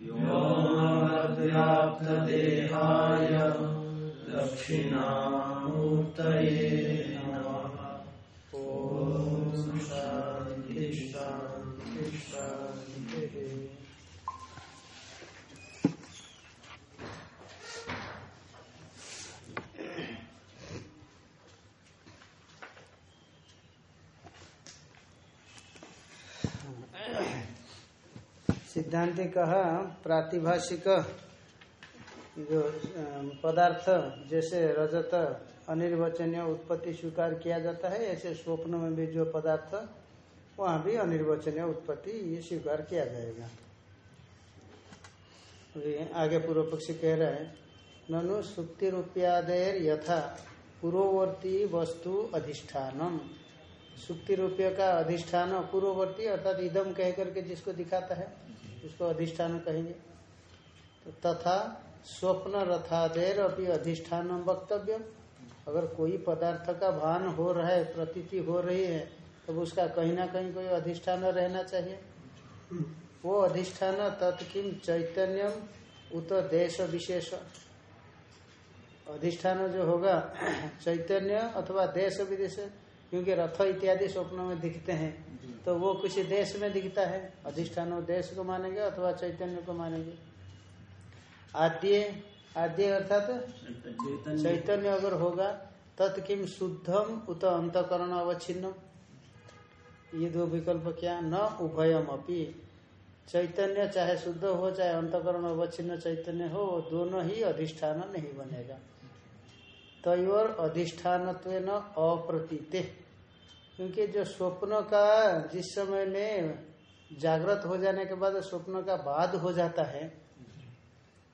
व्योमव्याप्तदेहाय दक्षिणामूर्तये। सिद्धांति कहा प्रातिभाषिक जो पदार्थ, जैसे रजत, अनिर्वचनीय उत्पत्ति स्वीकार किया जाता है, ऐसे स्वप्न में भी जो पदार्थ, वहाँ भी अनिर्वचनीय उत्पत्ति ये स्वीकार किया जाएगा। आगे पूर्व पक्षी कह रहे हैं, ननु सुक्ति रूपयादेर यथा पूर्ववर्ती वस्तु अधिष्ठानम। सुक्ति रुपये का अधिष्ठान पूर्ववर्ती अर्थात इदम कह करके जिसको दिखाता है उसको अधिष्ठान कहेंगे? तो तथा स्वप्न रथादेर अभी अधिष्ठान वक्तव्य अगर कोई पदार्थ का भान हो रहा है, प्रतीति हो रही है तो उसका कहीं ना कहीं कोई अधिष्ठान रहना चाहिए। वो अधिष्ठान तत्किम चैतन्यम उत देश विशेष। अधिष्ठान जो होगा, चैतन्य अथवा देश विदेश, क्योंकि रथ इत्यादि स्वप्नों में दिखते हैं। तो वो किसी देश में दिखता है अधिष्ठान देश को मानेंगे अथवा चैतन्य को मानेंगे। आद्य आद्य अर्थात चैतन्य। अगर होगा तत्किम शुद्धम उत अंतकरण अवच्छिन्नम ये दो विकल्प क्या? न उभयम अपी। चैतन्य चाहे शुद्ध हो चाहे अंतकरण अवच्छिन्न चैतन्य हो दोनों ही अधिष्ठान नहीं बनेगा। तय तयोर अधिष्ठान न अप्रतीते। क्योंकि जो स्वप्न का, जिस समय में जागृत हो जाने के बाद स्वप्न का बाद हो जाता है,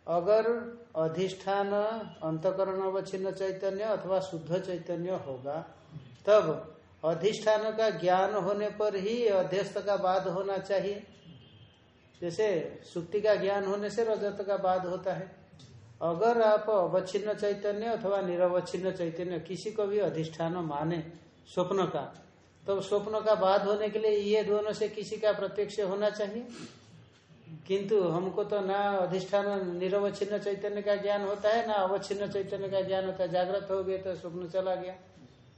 अगर अधिष्ठान, अंतकरण अवच्छिन्न चैतन्य अथवा शुद्ध चैतन्य होगा, तब अधिष्ठान का ज्ञान होने पर ही अध्यस्त का बाद होना चाहिए। जैसे सुक्ति का ज्ञान होने से रजत का बाद होता है। अगर आप अवच्छिन्न चैतन्य अथवा निरवच्छिन्न चैतन्य किसी को भी अधिष्ठान माने स्वप्न का तो स्वप्न का बाद होने के लिए ये दोनों से किसी का प्रत्यक्ष होना चाहिए। किंतु हमको तो ना अधिष्ठान निरवच्छिन्न चैतन्य का ज्ञान होता है ना अवच्छिन्न चैतन्य का ज्ञान होता है। जागृत हो गए तो स्वप्न चला गया।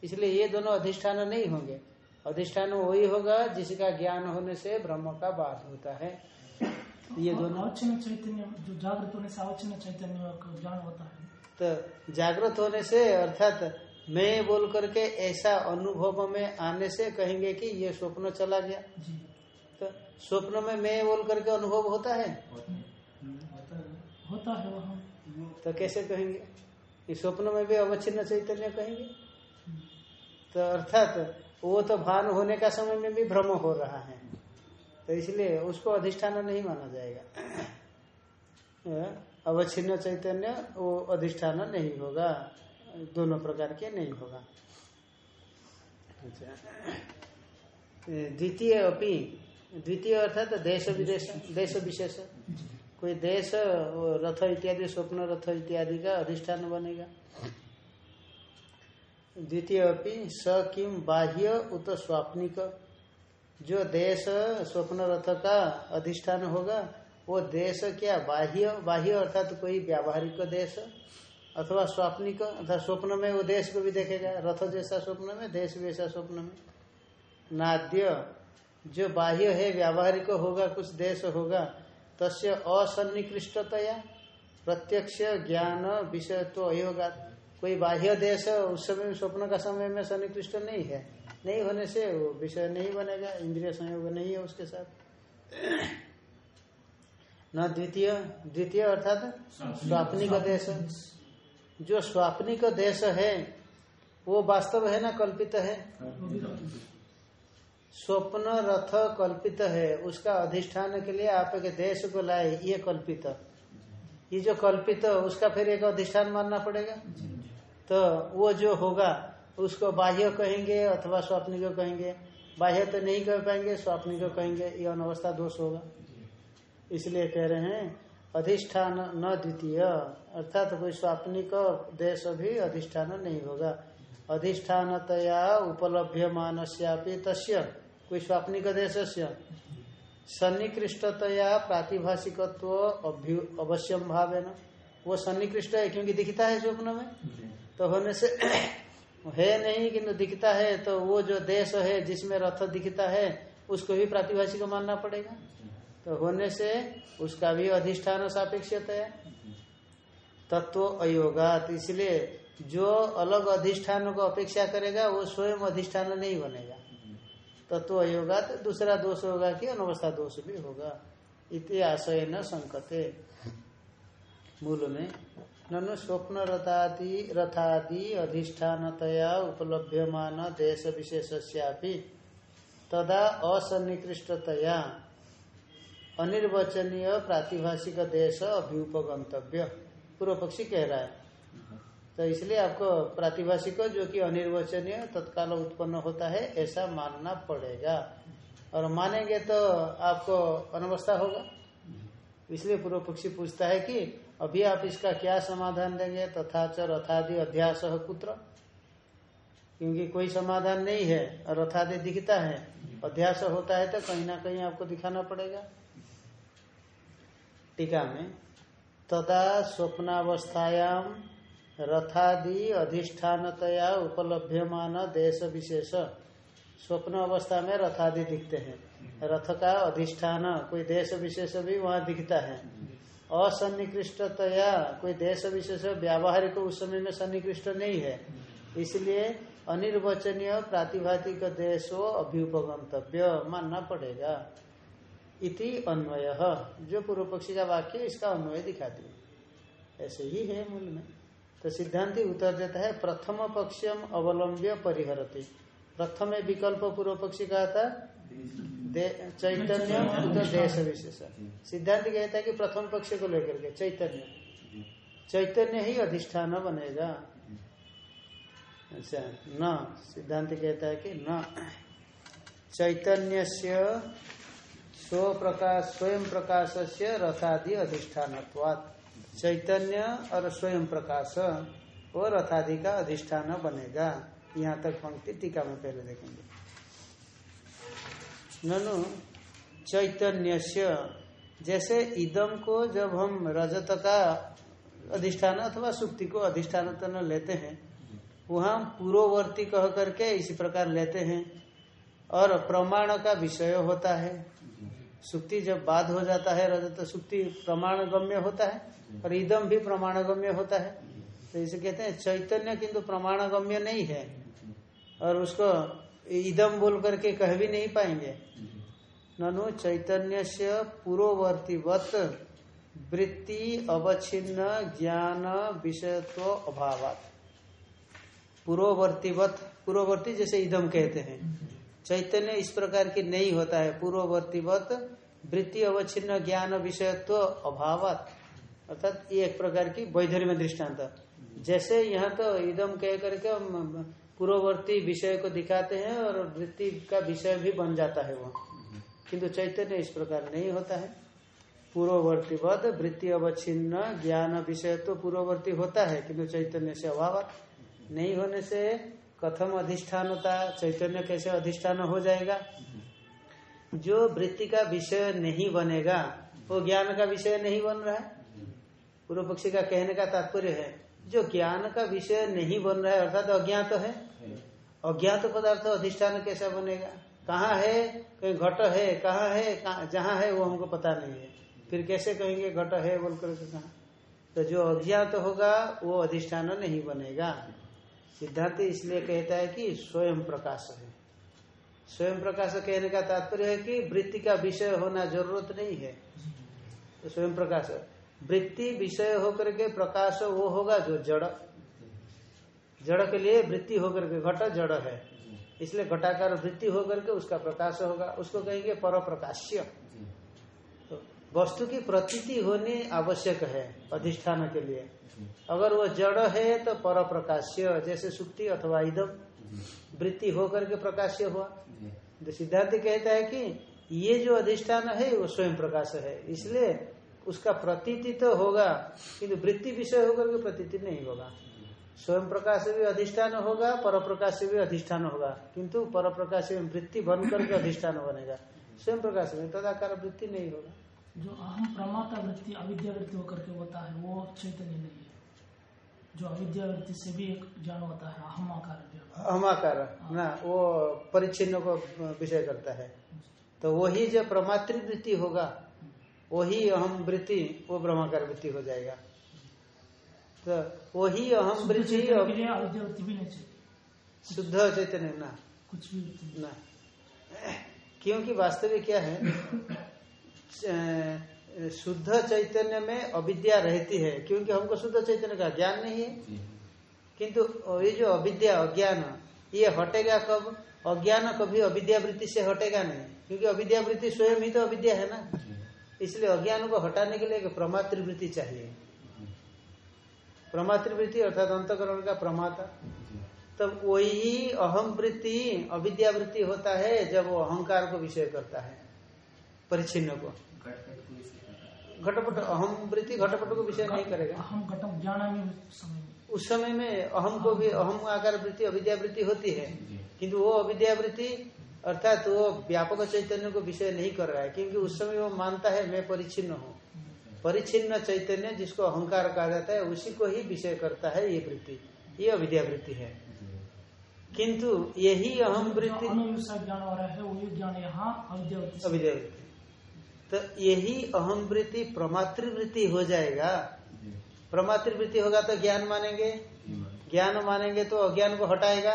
इसलिए ये दोनों अधिष्ठान नहीं होंगे। अधिष्ठान वही होगा जिसका ज्ञान होने से ब्रह्म का बाद होता है। ये दोनों। अवच्छिन्न चैतन्य जो जागृत होने से अवच्छिन्न चैतन्य ज्ञान होता है। तो जागृत होने से अर्थात मैं बोल करके ऐसा अनुभव में आने से कहेंगे कि ये स्वप्न चला गया। तो स्वप्न में मैं बोल करके अनुभव होता है? होता है वहाँ। तो कैसे कहेंगे? कि स्वप्न में भी अवच्छिन्न चैतन्य कहेंगे। तो अर्थात वो तो भान होने का समय में भी भ्रम हो रहा है। तो इसलिए उसको अधिष्ठान नहीं माना जाएगा। अवच्छिन्न चैतन्य वो अधिष्ठान नहीं होगा। दोनों प्रकार के नहीं होगा। अच्छा। द्वितीय अपनी द्वितीय अर्थात देश विदेश देश विशेष। कोई देश रथ इत्यादि स्वप्न रथ इत्यादि का अधिष्ठान बनेगा। द्वितीय अपनी स किम बाह्य उत स्वाप्निक। जो देश स्वप्न रथ का अधिष्ठान होगा वो देश क्या बाह्य बाह्य अर्थात कोई व्यावहारिक देश अथवा स्वाप्निक अर्थात स्वप्न में वो देश को भी देखेगा। रथ जैसा स्वप्न में देश वैसा स्वप्न में। नाद्य जो बाह्य है व्यावहारिक होगा कुछ देश होगा तस्य असन्निकृष्टतया प्रत्यक्ष ज्ञान विषय तो अयोगा। कोई बाह्य देश उस समय स्वप्न का समय में सन्निकृष्ट नहीं है। नहीं होने से वो विषय नहीं बनेगा इंद्रिय संयोग नहीं है उसके साथ। न द्वितीय द्वितीय अर्थात स्वाप्निक देश। जो स्वाप्निक देश है, वो वास्तव है ना कल्पित है? स्वप्न रथ कल्पित है, उसका अधिष्ठान के लिए आप एक देश को लाए, ये कल्पित। ये जो कल्पित, उसका फिर एक अधिष्ठान मानना पड़ेगा? तो वो जो होगा, उसको बाह्य कहेंगे अथवा स्वाप्निक कहेंगे। बाह्य तो नहीं कह पाएँगे स्वाप्निक कहेंगे, ये अनवस्था दोष होगा। इसलिए कह रहे हैं अधिष्ठान न द्वितीय। अर्थात तो कोई स्वाप्निक देश भी अधिष्ठान नहीं होगा। अधिष्ठानतया उपलभ्य मानस्यापि तस्य कोई स्वाप्निक देश से सन्निकृष्टतया प्रातिभाषिकत्व अभ्यु- अवश्यम भाव है ना वो सन्निकृष्ट है क्योंकि दिखता है स्वप्न में। तो होने से है नहीं किंतु दिखता है तो वो जो देश है जिसमें रथ दिखता है उसको भी प्रातिभाषिक मानना पड़ेगा। तो होने से उसका भी अधिष्ठान सापेक्षता है। तत्व अयोगात, इसलिए जो अलग अधिष्ठान को अपेक्षा करेगा, वो स्वयं अधिष्ठान नहीं बनेगा। तत्व अयोगात, दूसरा दोष होगा कि अनवस्था दोष भी होगा। इति आशय न संकते। मूल में, ननु स्वप्न रथादि रथादि अधिष्ठानतया उपलभ्यमान देश विशेष तदा असन्निकृष्टतया अनिर्वचनीय प्रातिभाषिक देश अभ्युपगंतव्य। पूर्व पक्षी कह रहा है। तो इसलिए आपको प्रातिभाषिक जो कि अनिर्वचनीय, तत्काल उत्पन्न होता है, ऐसा मानना पड़ेगा। और मानेंगे तो आपको अनवस्था होगा। इसलिए पूर्व पक्षी पूछता है कि अभी आप इसका क्या समाधान देंगे? तथा च रथादि अध्यास कुत्र। क्योंकि कोई समाधान नहीं है और रथादि दिखता है। अध्यास होता है तो कहीं ना कहीं आपको दिखाना पड़ेगा। टीका में, तदा स्वप्नावस्थायाम रथादि अधिष्ठानतया उपलभ्यमान देश विशेष। स्वप्न अवस्था में रथादि दिखते हैं। रथ का अधिष्ठान, कोई देश विशेष भी वहाँ दिखता है। असन्निकृष्टतया कोई देश विशेष व्यावहारिक उस समय में सन्निकृष्ट नहीं है। इसलिए अनिर्वचनीय प्रातिभातिक देशो अभ्युपगंतव्य मानना पड़ेगा। इति अन्वय। जो पूर्व पक्षी का वाक्य इसका अन्वय दिखाती है। ऐसे ही है मूल में। तो सिद्धांति उत्तर देता है, प्रथम पक्षम अवलंब्य परिहरती। प्रथम विकल्प पूर्व पक्षी का था चैतन्य देश विशेष। सिद्धांत कहता है कि प्रथम पक्ष को लेकर के, चैतन्य। चैतन्य ही अधिष्ठान बनेगा। अच्छा न। सिद्धांत कहता है कि न। चैतन्य स्व प्रकाश स्वयं प्रकाश से रथादि अधिष्ठान चैतन्य और स्वयं प्रकाश वो रथादि का अधिष्ठान बनेगा। यहाँ तक पंक्ति टीका में पहले देखेंगे। ननु चैतन्य जैसे इदम को जब हम रजत का अधिष्ठान अथवा सुक्ति को अधिष्ठान तन लेते हैं, वहाँ पूर्ववर्ती कह करके इसी प्रकार लेते हैं। और प्रमाण का विषय होता है। सुक्ति जब बाद हो जाता है रजत सुक्ति प्रमाण गम्य होता है और इदम भी प्रमाण गम्य होता है। तो इसे कहते हैं चैतन्य किंतु प्रमाण गम्य नहीं है। और उसको इदम बोल करके कह भी नहीं पाएँगे। ननु चैतन्य से पूर्ववर्तीवत वृत्ति अवच्छिन्न ज्ञान विषयत्व अभावात। पूर्ववर्तीवत, पूर्ववर्ती जैसे इदम कहते हैं। चैतन्य इस प्रकार की नहीं होता है। पूर्ववर्तीवत वृत्ति अवच्छिन्न ज्ञान विषयत्व अभावात। अर्थात ये एक प्रकार की वैधर्य दृष्टांत। जैसे यहाँ तो इदम कह करके हम पूर्ववर्ती विषय को दिखाते हैं और वृत्ति का विषय भी बन जाता है वो। किंतु चैतन्य इस प्रकार नहीं होता है। पूर्ववर्ती पूर्ववर्तीवत वृत्ति अवच्छिन्न ज्ञान विषय तो पूर्ववर्ती होता है, किंतु चैतन्य से अभाव नहीं होने से कथम अधिष्ठान होता चैतन्य कैसे अधिष्ठान हो जाएगा? जो वृत्ति का विषय नहीं बनेगा, वो ज्ञान का विषय नहीं बन रहा है। पूर्व पक्षी का कहने का तात्पर्य है, जो ज्ञान का विषय नहीं बन रहा है, अर्थात अज्ञात तो है, अज्ञात पदार्थ अधिष्ठान कैसा बनेगा? कहाँ है? कहीं घट है, कहाँ है जहाँ है, वो हमको पता नहीं है। फिर कैसे कहेंगे घट है बोल कर कहा? तो जो अज्ञात होगा, वो अधिष्ठान नहीं बनेगा। सिद्धांत इसलिए कहता है कि स्वयं प्रकाश है। स्वयं प्रकाश कहने का तात्पर्य है कि वृत्ति का विषय होना ज़रूरत नहीं है। तो स्वयं प्रकाश वृत्ति विषय होकर के प्रकाश वो होगा जो जड़। जड़ के लिए वृत्ति होकर के घट जड़ है। इसलिए घटाकार वृत्ति होकर के उसका प्रकाश होगा। उसको कहेंगे पर प्रकाश्य वस्तु की प्रतीति होनी आवश्यक है अधिष्ठान के लिए। अगर वो जड़ है तो पर प्रकाश्य जैसे सुक्ति अथवा इदम वृत्ति होकर के प्रकाश्य हुआ। तो सिद्धांत कहता है कि ये जो अधिष्ठान है वो स्वयं प्रकाश है। इसलिए उसका प्रतीति तो होगा किंतु वृत्ति विषय होकर के प्रतीति नहीं होगा। स्वयं प्रकाश भी अधिष्ठान होगा पर प्रकाश भी अधिष्ठान होगा। किंतु पर प्रकाश में वृत्ति बन करके अधिष्ठान बनेगा। स्वयं प्रकाश में तदाकार वृत्ति नहीं होगा। जो अहम प्रमाता वृत्ति अविद्या वृत्ति होकर के होता है वो चैतन्य नहीं है। जो अविद्या वृत्ति से भी एक ज्ञान होता है अहम आकार ज्ञान। अहमाकार ना वो परिचिन्न को विषय करता है। तो वही जो प्रमात्र वृत्ति होगा वही अहम वृत्ति वो ब्रह्माकार वृत्ति हो जाएगा। तो वही अहम वृत्ति शुद्ध चैतन्य ना। कुछ भी ना। क्योंकि वास्तविक क्या है? शुद्ध चैतन्य में अविद्या रहती है क्योंकि हमको शुद्ध चैतन्य का ज्ञान नहीं है। किंतु ये जो अविद्या अज्ञान ये हटेगा कब? अज्ञान कभी अविद्या वृत्ति से हटेगा नहीं क्योंकि अविद्या वृत्ति स्वयं ही तो अविद्या है ना। इसलिए अज्ञान को हटाने के लिए एक प्रमातृवृत्ति चाहिए। प्रमातृवृत्ति अर्थात अंतकरण का प्रमाता। तब वही अहम वृत्ति अविद्या वृत्ति होता है जब वो अहंकार को विषय करता है। परिचिन्न को। घटपट अहम वृत्ति घटपट को विषय नहीं करेगा। अहम घटम ज्ञान उस समय में। अहम को भी अहम आकार वृत्ति अविद्या वृत्ति होती है। किंतु वो अविद्या वृत्ति अर्थात वो व्यापक चैतन्य को विषय नहीं कर रहा है। क्योंकि उस समय वो मानता है मैं परिचिन्न हूँ। परिचिन्न चैतन्य जिसको अहंकार कहा जाता है उसी को ही विषय करता है ये वृत्ति। ये अविद्या वृत्ति है। किंतु यही अहम वृत्ति ज्ञान हो रहा है वही ज्ञान यहाँ अविद्या वृत्ति से- अविद्या वृत्ति तो यही अहम वृत्ति प्रमातृवृत्ति हो जाएगा। प्रमातृवृत्ति होगा तो ज्ञान मानेंगे। ज्ञान मानेंगे तो अज्ञान को हटाएगा।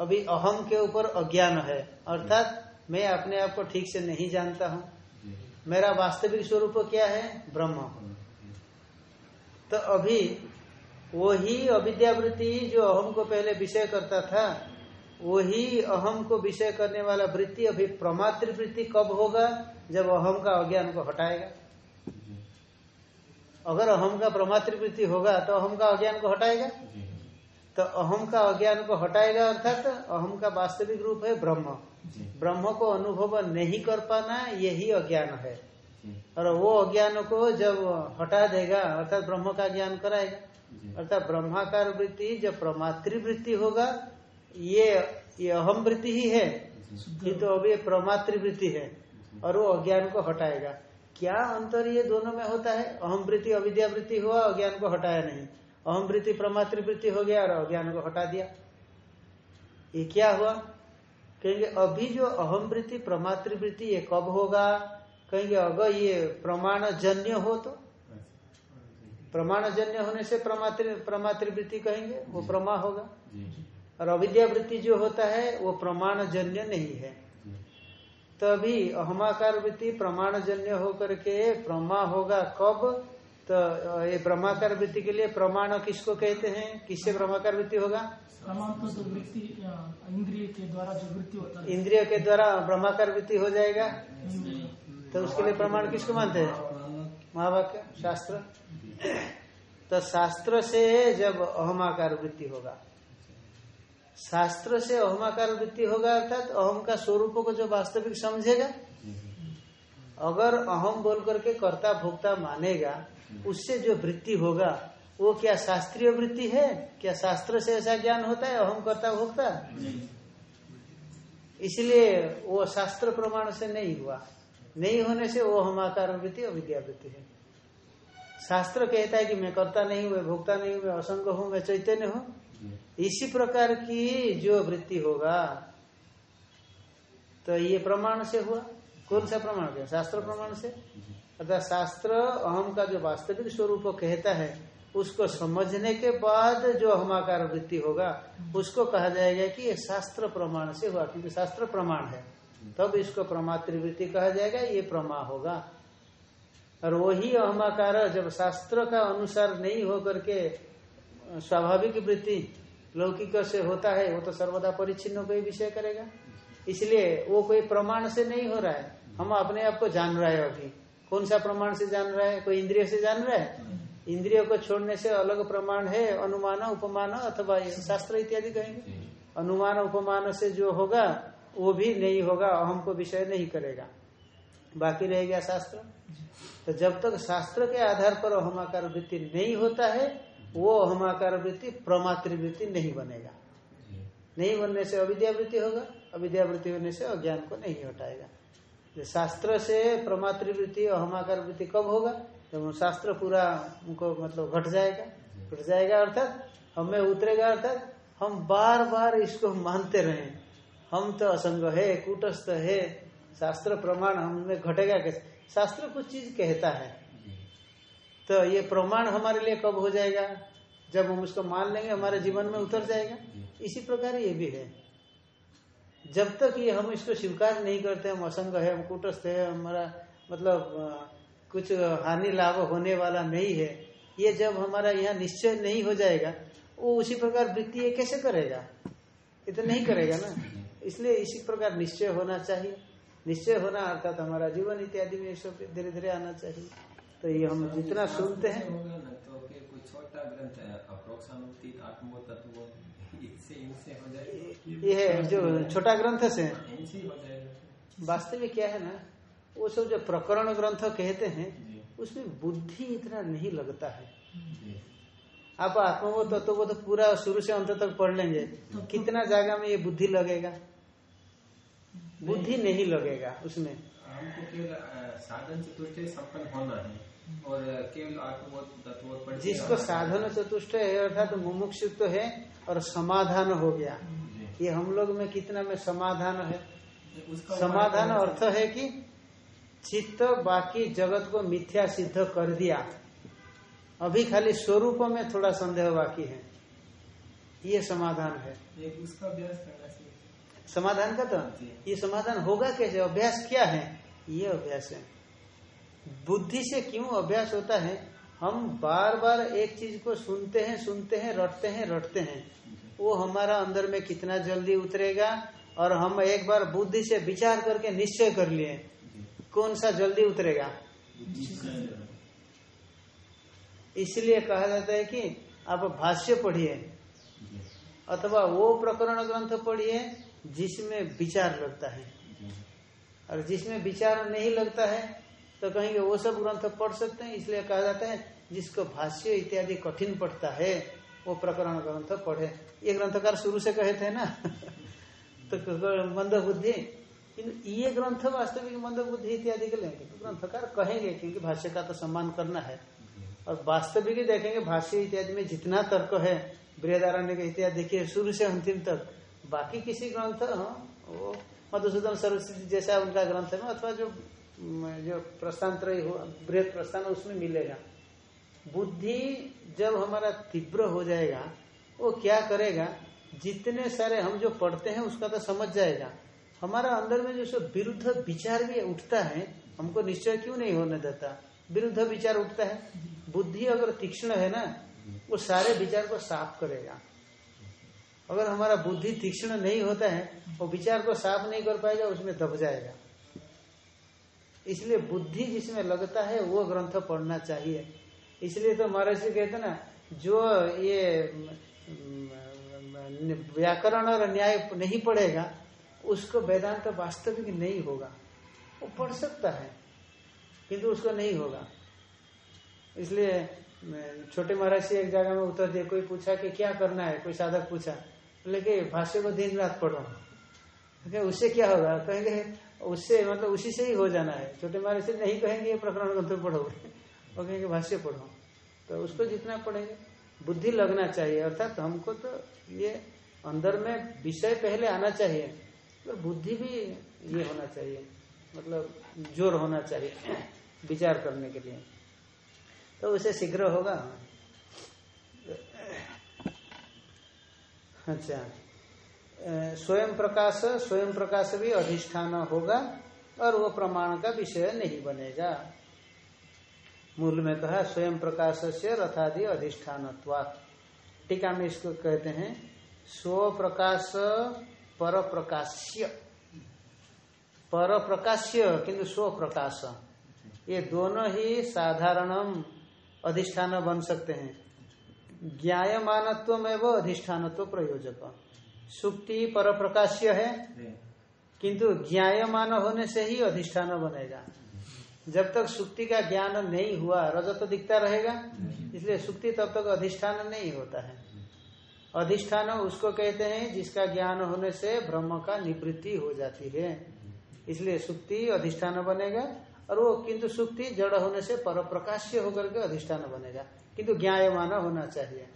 अभी अहम के ऊपर अज्ञान है। अर्थात मैं अपने आप को ठीक से नहीं जानता हूँ। मेरा वास्तविक स्वरूप क्या है? ब्रह्म। तो अभी वही अविद्यावृत्ति जो अहम को पहले विषय करता था वही अहम को विषय करने वाला वृत्ति अभी प्रमात्र वृत्ति कब होगा? जब अहम का अज्ञान को हटाएगा। अगर अहम का प्रमात्र वृत्ति होगा तो अहम का अज्ञान को हटाएगा? तो अहम का अज्ञान को हटाएगा अर्थात अहम का वास्तविक रूप है ब्रह्म। ब्रह्म को अनुभव नहीं कर पाना यही अज्ञान है। और वो अज्ञान को जब हटा देगा अर्थात ब्रह्म का ज्ञान कराएगा। अर्थात ब्रह्माकार वृत्ति जब प्रमातृ वृत्ति होगा ये ये अहम वृत्ति ही है। किंतु तो अभी प्रमातृ वृत्ति है। और वो अज्ञान को हटाएगा। क्या अंतर ये दोनों में होता है? अहम वृत्ति अविद्या वृत्ति हुआ अज्ञान को हटाया नहीं। अहम वृत्ति प्रमातृ वृत्ति हो गया और अज्ञान को हटा दिया। ये क्या हुआ? कहेंगे अभी जो अहम वृत्ति प्रमातृ वृत्ति ये कब होगा? कहेंगे अगर ये प्रमाण जन्य हो तो। प्रमाण जन्य होने से प्रमातृ प्रमातृ वृत्ति कहेंगे वो प्रमा होगा। और अविद्या वृत्ति जो होता है वो प्रमाण जन्य नहीं है। तो अभी अहमाकार वृत्ति प्रमाण जन्य होकर के प्रमा होगा कब? तो ये ब्रह्माकार वृत्ति के लिए प्रमाण किसको कहते हैं? किससे ब्रह्माकार वृत्ति होगा? प्रमाण तो वृत्ति इंद्रिय के द्वारा जो वृत्ति होता है। इंद्रिय के द्वारा ब्रह्माकार वृत्ति हो जाएगा? तो उसके लिए प्रमाण किसको मानते हैं? महावाक्य शास्त्र। तो शास्त्र से जब अहमाकार वृत्ति होगा। शास्त्र से अहमाकार वृत्ति होगा अर्थात अहम का स्वरूप को जो वास्तविक समझेगा। अगर अहम बोल करके कर्ता भोक्ता मानेगा उससे जो वृत्ति होगा वो क्या शास्त्रीय वृत्ति है? क्या शास्त्र से ऐसा ज्ञान होता है? अहम कर्ता भोक्ता? इसलिए वो शास्त्र प्रमाण से नहीं हुआ। नहीं होने से वो हम आकार वृत्ति अविद्या वृत्ति है। शास्त्र कहता है कि मैं कर्ता नहीं हूँ मैं भोक्ता नहीं हूँ मैं असंग हूँ मैं चैतन्य हूँ। इसी प्रकार की जो वृत्ति होगा तो ये प्रमाण से हुआ? कौन सा प्रमाण क्या शास्त्र प्रमाण से? अर्थात शास्त्र अहम का जो वास्तविक स्वरूप कहता है, उसको समझने के बाद जो हमाकार वृत्ति होगा, उसको कहा जाएगा कि ये शास्त्र प्रमाण से हुआ, क्योंकि शास्त्र प्रमाण है। तब इसको प्रमातृवृत्ति कहा जाएगा, ये प्रमा होगा। और वही अहमाकार जब शास्त्र का अनुसार नहीं हो करके स्वाभाविक वृत्ति लौकिक से होता है, वो तो सर्वदा परिच्छिन्न को ही विषय करेगा। इसलिए वो कोई प्रमाण से नहीं हो रहा है। हम अपने आप को जान रहा है अभी। कौन सा प्रमाण से जान रहा है? कोई इंद्रिय से जान रहा है? इंद्रियों को छोड़ने से अलग प्रमाण है, अनुमान, उपमान अथवा शास्त्र इत्यादि कहेंगे। अनुमान, उपमान से जो होगा, वो भी नहीं होगा अहम को विषय नहीं करेगा। बाकी रह गया शास्त्र। तो जब तक शास्त्र के आधार पर अहमाकार वृत्ति नहीं होता है वो अहमाकार वृत्ति प्रमातृवृत्ति नहीं बनेगा। नहीं बनने से अविद्यावृत्ति होगा अविद्यावृत्ति होने से अज्ञान को नहीं हटाएगा। शास्त्र से प्रमातृवृत्ति अहमाकार वृत्ति कब होगा? जब शास्त्र पूरा उनको मतलब घट जाएगा। घट जाएगा अर्थात हमें उतरेगा अर्थात हम बार बार इसको मानते रहे। हम तो असंग है कूटस्थ है। शास्त्र प्रमाण हमें घटेगा कैसे? शास्त्र कुछ चीज़ कहता है। तो ये प्रमाण हमारे लिए कब हो जाएगा? जब हम उसको मान लेंगे, हमारे जीवन में उतर जाएगा। इसी प्रकार ये भी है। जब तक ये हम इसको स्वीकार नहीं करते, हम असंग है, हम कुटस्थ है, हमारा मतलब कुछ हानि लाभ होने वाला नहीं है, ये जब हमारा यहाँ निश्चय नहीं हो जाएगा, वो उसी प्रकार वृत्ति ये कैसे करेगा? ये तो नहीं करेगा ना। इसलिए इसी प्रकार निश्चय होना चाहिए। निश्चय होना अर्थात हमारा जीवन इत्यादि में सब धीरे धीरे आना चाहिए। तो ये हम जितना सुनते हैं। तो छोटा ग्रंथ है हो ये है जो छोटा ग्रंथ से। वास्तविक क्या है ना वो सब जो प्रकरण ग्रंथ कहते हैं उसमें बुद्धि इतना नहीं लगता है। आप आत्मबोध तत्व को तो पूरा शुरू से अंत तक पढ़ लेंगे कितना जगह में ये बुद्धि लगेगा? बुद्धि नहीं लगेगा उसमें। हमको केवल साधन चतुष्टय संपन्न होना है। और केवल जिसको साधन चतुष्ट है अर्थात मुमुक्षुत्व है और समाधान हो गया। ये हम लोग में कितना में समाधान है? समाधान अर्थ है कि चित्त बाकी जगत को मिथ्या सिद्ध कर दिया। अभी खाली स्वरूप में थोड़ा संदेह बाकी है। ये समाधान है। उसका अभ्यास करना चाहिए। समाधान का तो? ये समाधान होगा कैसे? अभ्यास क्या है? ये अभ्यास है। बुद्धि से क्यों अभ्यास होता है? हम बार बार एक चीज़ को सुनते हैं सुनते हैं, रटते हैं रटते हैं। वो हमारा अंदर में कितना जल्दी उतरेगा और हम एक बार बुद्धि से विचार करके निश्चय कर लिए, कौन सा जल्दी उतरेगा? इसलिए कहा जाता है कि आप भाष्य पढ़िए अथवा वो प्रकरण ग्रंथ पढ़िए जिसमें विचार लगता है। और जिसमें विचार नहीं लगता है तो कहेंगे वो सब ग्रंथ पढ़ सकते हैं इसलिए कहा जाता है जिसको भाष्य इत्यादि कठिन पढ़ता है वो प्रकरण ग्रंथ पढ़े। ये ग्रंथकार शुरू से कहे थे ना? तो मंद बुद्धि ये ग्रंथ वास्तविक मंद बुद्धि इत्यादि के लेंगे तो ग्रंथकार कहेंगे क्योंकि भाष्य का तो सम्मान करना है। और वास्तविक ही देखेंगे भाष्य इत्यादि में जितना तर्क है बृहदारण्य के इत्यादि देखिए शुरू से अंतिम तक। बाकी किसी ग्रंथ हाँ, वो मधुसूदन सरस्वती जैसा उनका ग्रंथ है अथवा जो म, जो प्रस्थान हो, बृहद प्रस्थान उसमें मिलेगा। बुद्धि जब हमारा तीव्र हो जाएगा, वो क्या करेगा? जितने सारे हम जो पढ़ते हैं, उसका तो समझ जाएगा। हमारा अंदर में जो विरुद्ध विचार भी उठता है, हमको निश्चय क्यों नहीं होने देता? विरुद्ध विचार उठता है। बुद्धि अगर तीक्ष्ण है ना, वो सारे विचार को साफ़ करेगा। अगर हमारा बुद्धि तीक्ष्ण नहीं होता है, वो विचार को साफ़ नहीं कर पाएगा, उसमें दब जाएगा। इसलिए बुद्धि जिसमें लगता है वो ग्रंथ पढ़ना चाहिए। इसलिए तो महाराज जी कहते ना, जो ये व्याकरण और न्याय नहीं पढ़ेगा, उसको वेदांत वास्तविक नहीं होगा। वो पढ़ सकता है, किंतु उसको नहीं होगा। इसलिए छोटे महाराज से एक जगह में उत्तर दिए, कोई पूछा कि क्या करना है, कोई साधक पूछा लेकिन भाष्य को दिन रात पढ़ो। उससे क्या होगा? कहेंगे उससे मतलब उसी से ही हो जाना है। छोटे मारे से नहीं कहेंगे ये प्रकरण ग्रंथ पढ़ोगे। वो कहेंगे, भाष्य पढ़ो। तो उसको जितना पढ़ेंगे। बुद्धि लगना चाहिए, अर्थात तो हमको तो ये अंदर में विषय पहले आना चाहिए। तो बुद्धि भी ये होना चाहिए मतलब ज़ोर होना चाहिए विचार करने के लिए। तो उसे शीघ्र होगा। अच्छा। स्वयं प्रकाश स्वयं प्रकाश भी अधिष्ठान होगा और वो प्रमाण का विषय नहीं बनेगा। मूल में कहा, स्वयं प्रकाश से रथादि अधिष्ठान टीका में इसको कहते हैं, स्व प्रकाश पर प्रकाश्य। पर प्रकाश्य, किंतु स्व प्रकाश। ये दोनों ही साधारणम अधिष्ठान बन सकते हैं। ज्ञायमानत्व में वो अधिष्ठानत्व प्रयोजक। सुक्ति पर प्रकाश्य है। किंतु ज्ञायमान होने से ही अधिष्ठान बनेगा। जब तक सुक्ति का ज्ञान नहीं हुआ रजत तो दिखता रहेगा। इसलिए सुक्ति तब तक अधिष्ठान नहीं होता है। अधिष्ठान उसको कहते हैं जिसका ज्ञान होने से ब्रह्म का निवृत्ति हो जाती है। इसलिए सुक्ति अधिष्ठान बनेगा और वो किंतु सुक्ति जड़ होने से पर प्रकाश्य होकर के अधिष्ठान बनेगा। किंतु ज्ञायमान होना चाहिए।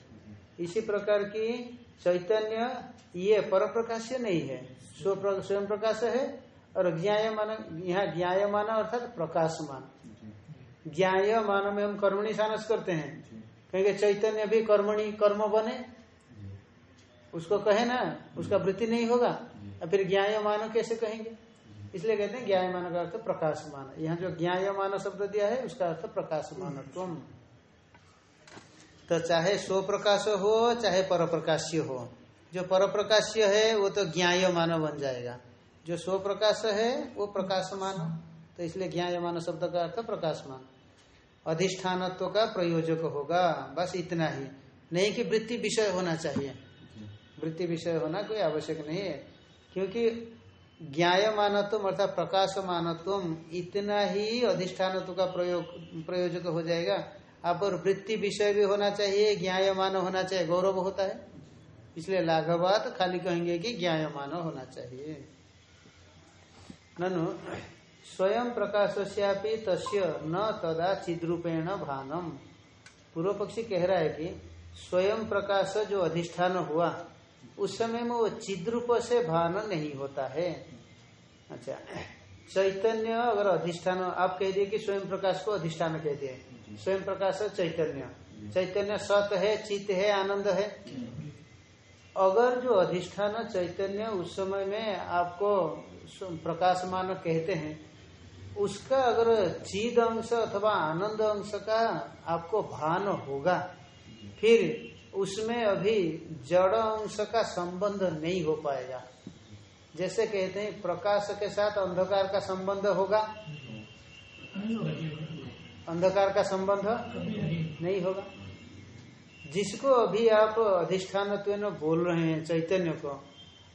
इसी प्रकार की चैतन्य ये पर प्रकाश्य नहीं है। स्व- स्वयं प्रकाश है और ज्ञायमान यहाँ ज्ञायमान अर्थात प्रकाशमान। ज्ञायमान में हम कर्मणि सानस करते हैं। कहेंगे चैतन्य भी कर्मणि कर्म बने। उसको कहे ना उसका वृत्ति नहीं होगा। और फिर ज्ञायमान कैसे कहेंगे? इसलिए कहते हैं ज्ञायमान का अर्थ प्रकाशमान। यहाँ जो ज्ञायमान शब्द दिया है उसका अर्थ प्रकाशमान तो चाहे स्व प्रकाश हो, चाहे पर प्रकाश्य हो। जो पर प्रकाश्य है, वो तो ज्ञायमान बन जाएगा। जो स्व प्रकाश है, वो प्रकाशमान तो इसलिए ज्ञायमान शब्द का अर्थ प्रकाशमान। अधिष्ठानत्व का प्रयोजक होगा। बस इतना ही। नहीं कि वृत्ति विषय होना चाहिए। वृत्ति विषय होना कोई आवश्यक नहीं है। क्योंकि ज्ञायमानत्व अर्थात प्रकाश प्रकाशमानत्व इतना ही अधिष्ठानत्व का प्रयोग, प्रयोजक हो जाएगा। आप और वृत्ति विषय भी होना चाहिए, ज्ञायमान होना चाहिए। गौरव होता है। इसलिए लाघवात खाली कहेंगे कि ज्ञायमान होना चाहिए। ननु, स्वयं प्रकाशस्यापि तस्य न तदा चिद्रूपेण भानम। पूर्व पक्षी कह रहा है कि स्वयं प्रकाश जो अधिष्ठान हुआ, उस समय में वो चिद्रूप से भान नहीं होता है। अच्छा चैतन्य अगर अधिष्ठान, आप कह दिए कि स्वयं प्रकाश को अधिष्ठान कह दिए। स्वयं प्रकाश है चैतन्य। चैतन्य सत है चित है आनंद है। अगर जो अधिष्ठान चैतन्य उस समय में आपको प्रकाशमान कहते हैं उसका अगर चीद अंश अथवा आनंद अंश का आपको भान होगा फिर उसमें अभी जड़ अंश का संबंध नहीं हो पाएगा। जैसे कहते हैं प्रकाश के साथ अंधकार का संबंध होगा। अंधकार का संबंध नहीं होगा। जिसको अभी आप अधिष्ठान बोल रहे हैं, चैतन्य को,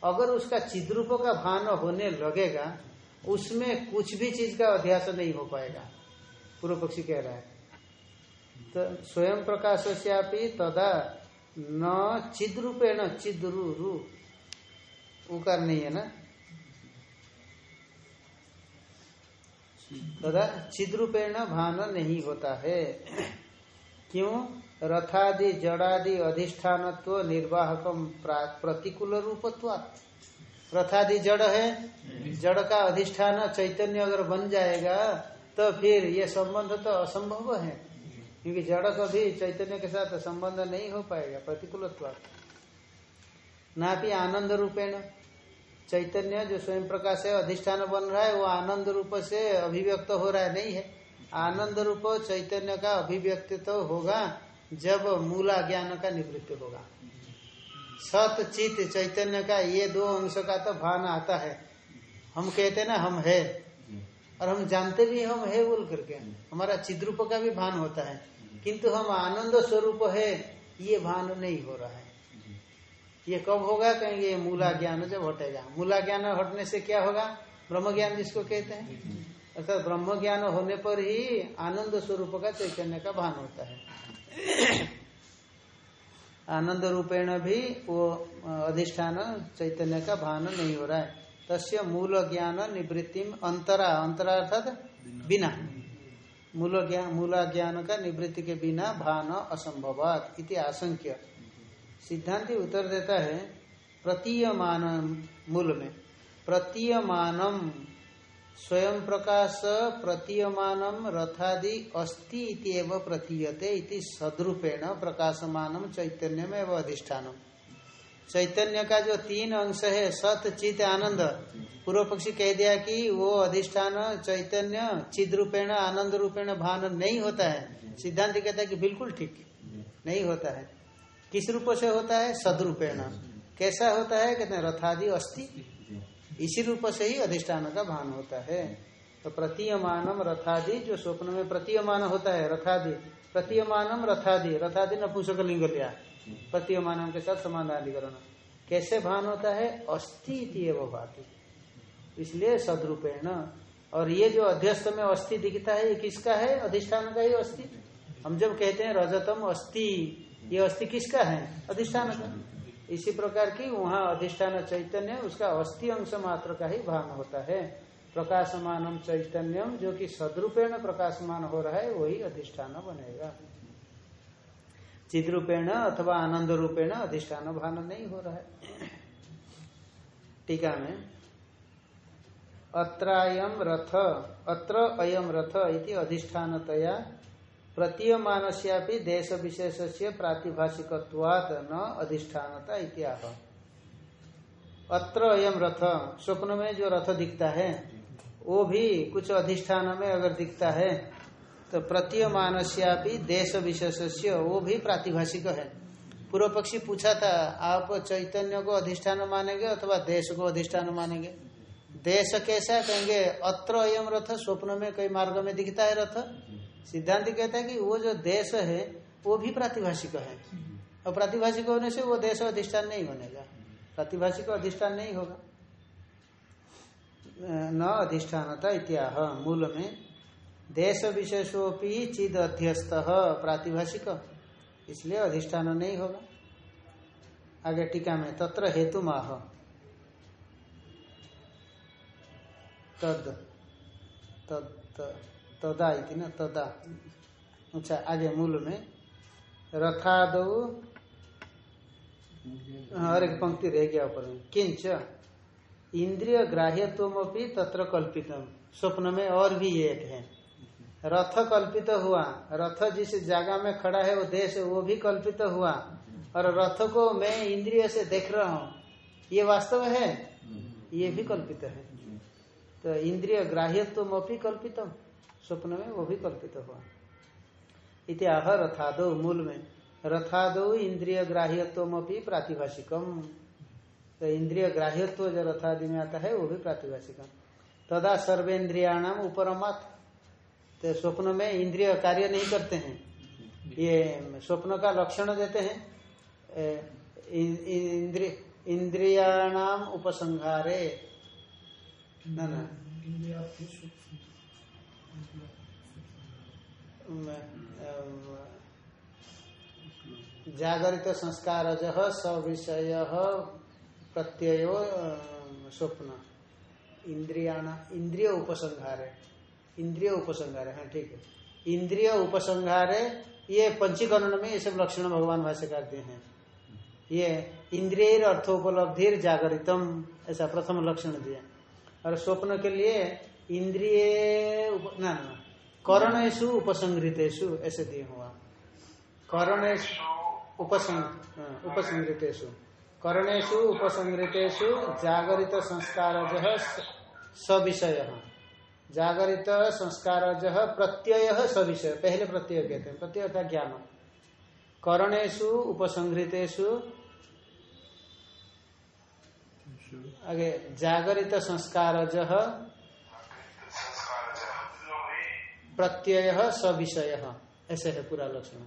अगर उसका चिद्रूप का भान होने लगेगा, उसमें कुछ भी चीज़ का अध्यास नहीं हो पाएगा। पूर्व पक्षी कह रहा है। तो स्वयं प्रकाश से तदा न चिद्रूपेण चिद्रू रू उकार नहीं है ना? तथा चिद्रूपेण भान नहीं होता है। क्यों? रथादि, जड़ादि, अधिष्ठानत्व, निर्वाहकम, प्रा- प्रतिकूल रूपत्वात्। रथादि जड़ है, जड़ का अधिष्ठान चैतन्य अगर बन जाएगा तो फिर ये संबंध तो असंभव है। क्योंकि जड़ कभी चैतन्य के साथ संबंध नहीं हो पाएगा प्रतिकूल ना भी आनंद रूपेण। चैतन्य जो स्वयं प्रकाश है, अधिष्ठान बन रहा है, वो आनंद रूप से अभिव्यक्त हो रहा है। नहीं है। आनंद रूप चैतन्य का अभिव्यक्ति तो होगा जब मूला ज्ञान का निवृत्ति होगा। सत चित चैतन्य का ये दो अंश का तो भान आता है। हम कहते ना, हम है। और हम जानते भी हम है बोल करके। हमारा चिद्रूप का भी भान होता है। किंतु हम आनंद स्वरूप है, ये भान नहीं हो रहा है। ये कब होगा, कहेंगे ये मूला ज्ञान जब हटेगा। मूला ज्ञान हटने से क्या होगा? ब्रह्म ज्ञान जिसको कहते हैं। अर्थात ब्रह्म ज्ञान होने पर ही आनंद स्वरूप का चैतन्य का भान होता है। आनंद रूपेण भी वो अधिष्ठान चैतन्य का भान नहीं हो रहा है। तस्य मूल ज्ञान निवृत्ति अंतरा। अंतरा अर्थात बिना। मूल ज्ञान मूला ज्ञान का निवृत्ति के बिना भान असंभवात इति आशंक्य। सिद्धांति उत्तर देता है, प्रतीयमान मूल में। प्रतीयमानम स्वयं प्रकाश प्रतीयमानम रथादि अस्ति इतिव प्रतीयते इति सदरूपेण प्रकाशमानम चैतन्य में अधिष्ठानम चैतन्य का जो तीन अंश है, सत, चित, आनंद, पूर्व पक्षी कह दिया कि वो अधिष्ठान, चैतन्य चिद रूपेण आनंद रूपेण भान नहीं होता है। सिद्धांत कहता है कि बिल्कुल ठीक नहीं होता है। किस रूप से होता है? सदरूपेण। कैसा होता है? कहते हैं रथादि अस्थि। इसी रूप से ही अधिष्ठान का भान होता है। तो प्रतीयमानम रथादि, जो स्वप्न में प्रतीयमान होता है, रथादि। प्रतीयमानम रथादि। रथादि नपुंसक लिंग लिया। प्रतीयमानम के साथ समानाधिकरण। कैसे भान होता है? अस्थि भाति। इसलिए सदरूपेण। और ये जो अध्यस्त में अस्थि दिखता है, ये किसका है? अधिष्ठान का ही अस्थि। हम जब कहते हैं रजतम अस्थि ये अस्थि किसका है? अधिष्ठान का। इसी प्रकार की वहाँ अधिष्ठान चैतन्य, उसका अस्थि अंश मात्र का ही भान होता है। प्रकाशमानम चैतन्यम, जो कि सदरूपेण प्रकाशमान हो रहा है, वही अधिष्ठान बनेगा। चिद्रूपेण अथवा आनंद रूपेण अधिष्ठान भान नहीं हो रहा है। टीका में, अत्रायम रथ, अत्र अयम रथ इति अधिष्ठानतया प्रतीयमानस्यापि देश विशेष से प्रातिभाषिकवाद न अधिष्ठानता इत्याह। अत्र अयम रथ स्वप्न में जो रथ दिखता है, वो भी कुछ अधिष्ठान में अगर दिखता है तो प्रतीयमानस्यापि देश विशेष वो भी प्रातिभाषिक है। पूर्व पक्षी पूछा था, आप चैतन्य को अधिष्ठान मानेंगे अथवा देश को अधिष्ठान मानेंगे? देश कैसा कहेंगे, अत्र अयम रथ स्वप्न में कई मार्ग में दिखता है रथ। सिद्धांत कहता है कि वो जो देश है, वो भी प्रातिभाषिक है। और प्रातिभाषिक होने से वो देश अधिष्ठान नहीं बनेगा। प्रातिभाषिक अधिष्ठान नहीं होगा। न अधिष्ठानता इत्याह, मूल में देश विशेषोपी चिद अध्यस्त, प्रातिभाषिक। इसलिए अधिष्ठान नहीं होगा। आगे टीका में, तत्र हेतु माह तद तद तदा इति न तदा। अच्छा आगे मूल में। रथाद और एक पंक्ति रह गया ऊपर में। किंच। इंद्रिय ग्राह्यत्व तत्र कल्पितम। स्वप्न में और भी एक है। रथ कल्पित हुआ। रथ जिस जगह में खड़ा है वो देश वो भी कल्पित हुआ। और रथ को मैं इंद्रिय से देख रहा हूँ। ये वास्तव है? ये भी कल्पित है। तो इंद्रिय ग्राह्यत्व अपनी कल्पितम। स्वप्न में वो भी कल्पित हुआ। इतिहाह रथादो मूल में। रथादो इंद्रिय ग्राह्यत्व अपनी प्रातिभाषिकम। तो इंद्रिय ग्राह्यत्व जो रथादि में आता है, वो भी प्रातिभाषिकम। तदा सर्वेन्द्रियाणाम उपरमात। तो स्वप्न में इंद्रिय कार्य नहीं करते हैं। ये स्वप्न का लक्षण देते हैं। इंद्रिय इंद्रियाणाम उपसंहारे। न जागरित संस्कार सविषय प्रत्यय स्वप्न। इंद्रियाण इंद्रिय उपसंहार इंद्रिय उपसंहार हाँ ठीक है। इंद्रिय उपसंहार ये पंचीकरण में ये सब लक्षण भगवान भाष्यकार दिए हैं। ये इंद्रिय अर्थोपलब्धि जागरितम ऐसा प्रथम लक्षण दिया। और स्वप्न के लिए इंद्रिय उप, ना ना। करणेशु उपसंग्रितेशु ऐसे दिए हुआ। करणेश उपसंग उपसंग्रितेशु करणेशु उपसंग्रितेशु जागरित संस्कार सविषय। जागरित संस्कार प्रत्यय सविषय। पहले प्रत्यय कहते हैं। प्रत्यय था ज्ञान। करणेशु उपसंग्रितेशु आगे जागरित संस्कार प्रत्यय सविषय। ऐसे है पूरा लक्षण।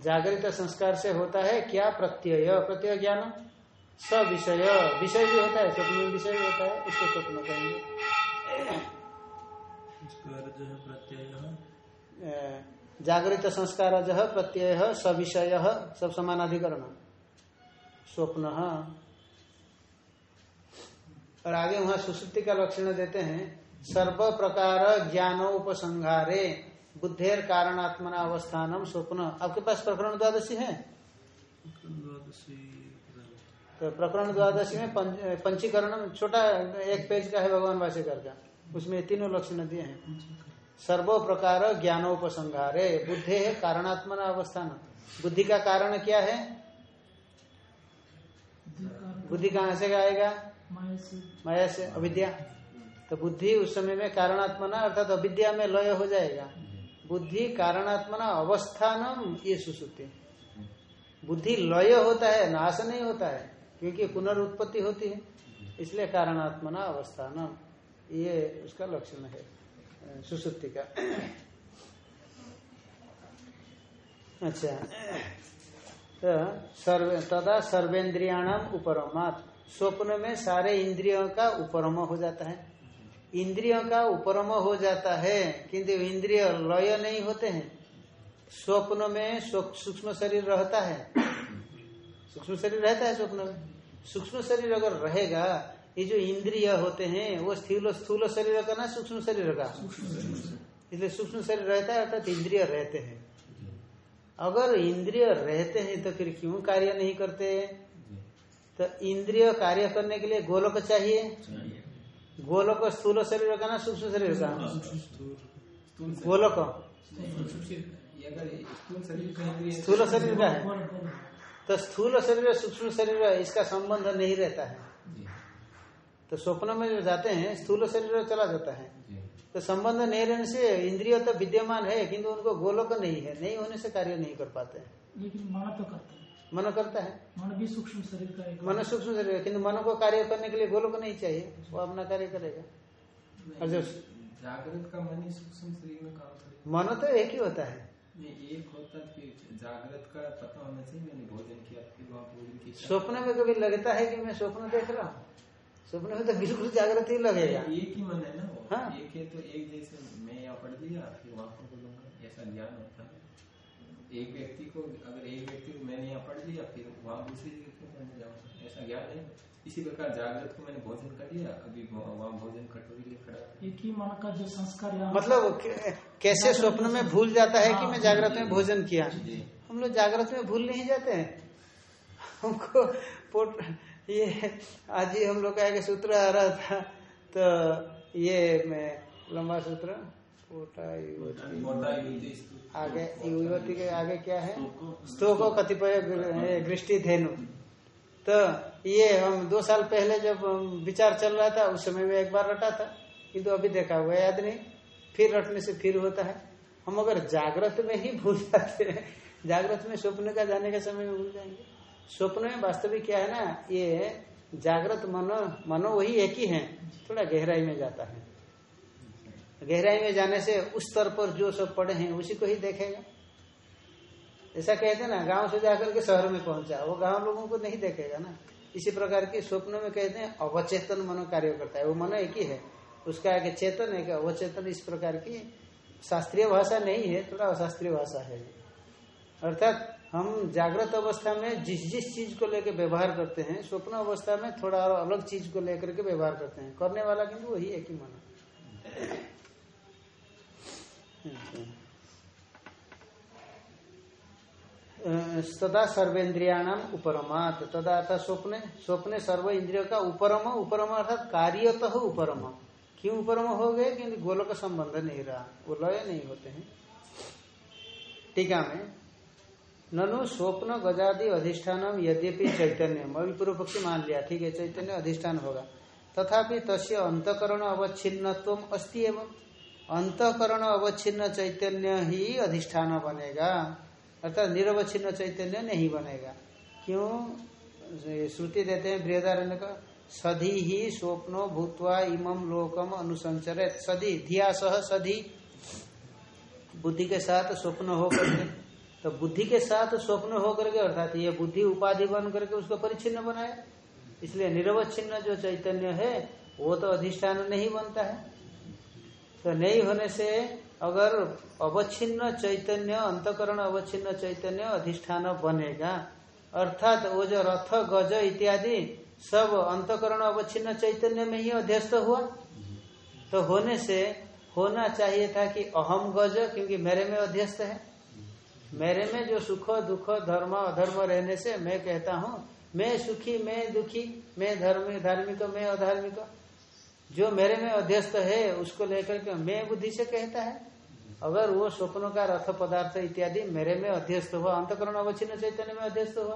जागृत संस्कार से होता है क्या प्रत्यय? प्रत्यय ज्ञान। सविषय। विषय भी होता है स्वप्न में विषय भी होता है उसको स्वप्न कहेंगे। जागृत संस्कार जह प्रत्यय सविषय सब समानाधिकरण स्वप्न। और आगे वहाँ सुश्रुति का लक्षण देते हैं। सर्व प्रकार ज्ञानोपसंहारे। बुद्धेर कारणात्मना अवस्थानम स्वप्न। आपके पास प्रकरण द्वादशी है? तो प्रकरण द्वादशी में पंचीकरण छोटा एक पेज का है भगवान भाष्यकर का। उसमें तीनों लक्षण दिए हैं। सर्व प्रकार ज्ञानोपसंहारे। बुद्धे है कारणात्मना अवस्थान। बुद्धि का कारण क्या है? बुद्धि कहाँ से आएगा? माया से। अविद्या। तो बुद्धि उस समय में कारणात्मना, अर्थात तो अविद्या में लय हो जाएगा। बुद्धि कारणात्मना, अवस्थान ये सुसुप्ति। बुद्धि लय होता है, नाश नहीं होता है, क्योंकि पुनरुत्पत्ति होती है। इसलिए कारणात्मना, अवस्थान, ये उसका लक्षण है, सुसुप्ति का। अच्छा तो सर्वे, तदा सर्वेन्द्रियाणाम उपरमात। स्वप्न में सारे इंद्रियों का उपरम हो जाता है। इंद्रियों का उपरम हो जाता है, किंतु इंद्रिय लय नहीं होते हैं। स्वप्न में सूक्ष्म शरीर रहता है। सूक्ष्म शरीर रहता है स्वप्न में। सूक्ष्म शरीर अगर रहेगा, ये जो इंद्रिय होते हैं, वो स्थूल स्थूल शरीर का ना सूक्ष्म शरीर का। इसलिए सूक्ष्म शरीर रहता है, अर्थात इंद्रिय रहते हैं। अगर इंद्रिय रहते हैं तो फिर क्यों कार्य नहीं करते? तो इंद्रिय कार्य करने के लिए गोलक चाहिए। गोलक स्थूल शरीर का ना सूक्ष्म शरीर का स्थूल शरीर- गोलक स्थूल शरीर का? इंद्रिय स्थूल शरीर का है। तो स्थूल शरीर सूक्ष्म शरीर इसका संबंध नहीं रहता है। तो स्वप्न में जो जाते हैं स्थूल शरीर चला जाता है। तो संबंध नहीं रहने से इंद्रिय तो विद्यमान है किंतु उनको गोलक नहीं है नहीं होने से कार्य नहीं कर पाते हैं। लेकिन मन तो करते हैं। मन करता है। मन भी सूक्ष्म शरीर का एक मन सूक्ष्म शरीर है किंतु मन को कार्य करने के लिए गोलक नहीं चाहिए वो अपना कार्य करेगा। और जो जागृत का मन ही सूक्ष्म शरीर में काम करेगा मन तो एक ही होता है। एक होता कि जागृत का पता होना चाहिए मैंने भोजन किया फिर वहाँ भोजन की स्वप्न में कभी लगता है कि मैं स्वप्न देख रहा हूँ? स्वप्न में तो बिल्कुल जागृत ही लगेगा। एक ही मन है ना वो? हाँ। एक है तो एक जैसे मैं यहाँ पढ़ लिया फिर वहाँ बोलूँगा ऐसा ज्ञान होता है। एक व्यक्ति को अगर एक व्यक्ति को मैंने यहाँ पढ़ लिया फिर वहाँ दूसरी जगह क्यों पढ़ने जाऊँगा ऐसा ज्ञान है। इसी प्रकार जागृत को मैंने भोजन कर लिया अभी वहाँ वहाँ भोजन कटोरी लिए खड़ा एक ही मन का जो संस्कार मतलब कैसे स्वप्न में भूल जाता है कि मैं जागृत में भोजन किया? हम लोग जागृत में भूल नहीं जाते हैं। हमको पोट ये आज ही हम लोग का एक सूत्र आ रहा था तो ये मैं लंबा सूत्र। आगे युवती के आगे क्या है? स्तोको कतिपय दृष्टि धेनु। तो ये हम दो साल पहले जब विचार चल रहा था उस समय में एक बार रटा था किंतु अभी देखा हुआ याद नहीं। फिर रटने से फिर होता है। हम अगर जागृत में ही भूल जाते हैं जागृत में स्वप्न का जाने के समय में भूल जाएँगे। स्वप्न में वास्तविक क्या है ना ये जागृत मनो मनो वही एक ही है थोड़ा गहराई में जाता है। गहराई में जाने से उस स्तर पर जो सब पड़े हैं, उसी को ही देखेगा। ऐसा कहते ना, गाँव से जाकर के शहर में पहुँचा, वो गाँव लोगों को नहीं देखेगा ना। इसी प्रकार के स्वप्न में कहते हैं, अवचेतन मनो कार्य करता है, वो मनो एक ही है। उसका एक चेतन है कि अवचेतन इस प्रकार की शास्त्रीय भाषा नहीं है, थोड़ा अशास्त्रीय भाषा है। अर्थात हम जागृत अवस्था में जिस जिस चीज़ को लेकर व्यवहार करते हैं, स्वप्न अवस्था में थोड़ा अलग चीज़ को लेकर के व्यवहार करते हैं। करने वाला किंतु वही एक ही मन। सदा सर्वेन्द्रियाणाम उपरमात तदा था स्वप्ने स्वप्ने सर्व इंद्रियों का उपरम उपरम अर्थात कार्यतः उपरम। क्यों उपरम हो गए क्योंकि गोलक संबंध नहीं रहा। वो लय नहीं होते हैं। टीका में, ननु स्वप्न गजादि अधिष्ठानम यद्यपि चैतन्य अभी पूर्व पक्षी मान लिया। ठीक है, चैतन्य अधिष्ठान होगा। तथापि तस्य अंतकरण अवच्छिन्नत्व अस्ति एवं। अंतकरण अवच्छिन्न चैतन्य ही अधिष्ठान बनेगा। अर्थात निरवच्छिन्न चैतन्य नहीं बनेगा। क्यों? श्रुति देते हैं बृहदारण्य का। सधी ही स्वप्नो भूतवा इमम लोकम अनुसंचरित। सधी धिया सह सधी। बुद्धि के साथ स्वप्न हो करके तो बुद्धि के साथ स्वप्न हो करके अर्थात ये बुद्धि उपाधि बन करके उसको परिचिन्न बनाया। इसलिए निरवच्छिन्न जो चैतन्य है, वो तो अधिष्ठान नहीं बनता है। तो नहीं होने से अगर अवच्छिन्न चैतन्य, अंतकरण अवच्छिन्न चैतन्य अधिष्ठान बनेगा। अर्थात वो जो रथ, गज इत्यादि सब अंतकरण अवच्छिन्न चैतन्य में ही अध्यस्त हुआ। तो होने से होना चाहिए था कि अहम गज, क्योंकि मेरे में अध्यस्त है। मेरे में जो सुख, दुख, धर्म, अधर्म रहने से मैं कहता हूँ, मैं सुखी, मैं दुखी, मैं धर्म धार्मिक, मैं अधार्मिक। जो मेरे में अध्यस्त है, उसको लेकर के मैं बुद्धि से कहता है। अगर वो स्वप्नों का रथ पदार्थ इत्यादि मेरे में अध्यस्त हुआ, अंतकरण अवच्छिन्न चैतन्य में अध्यस्त हुआ,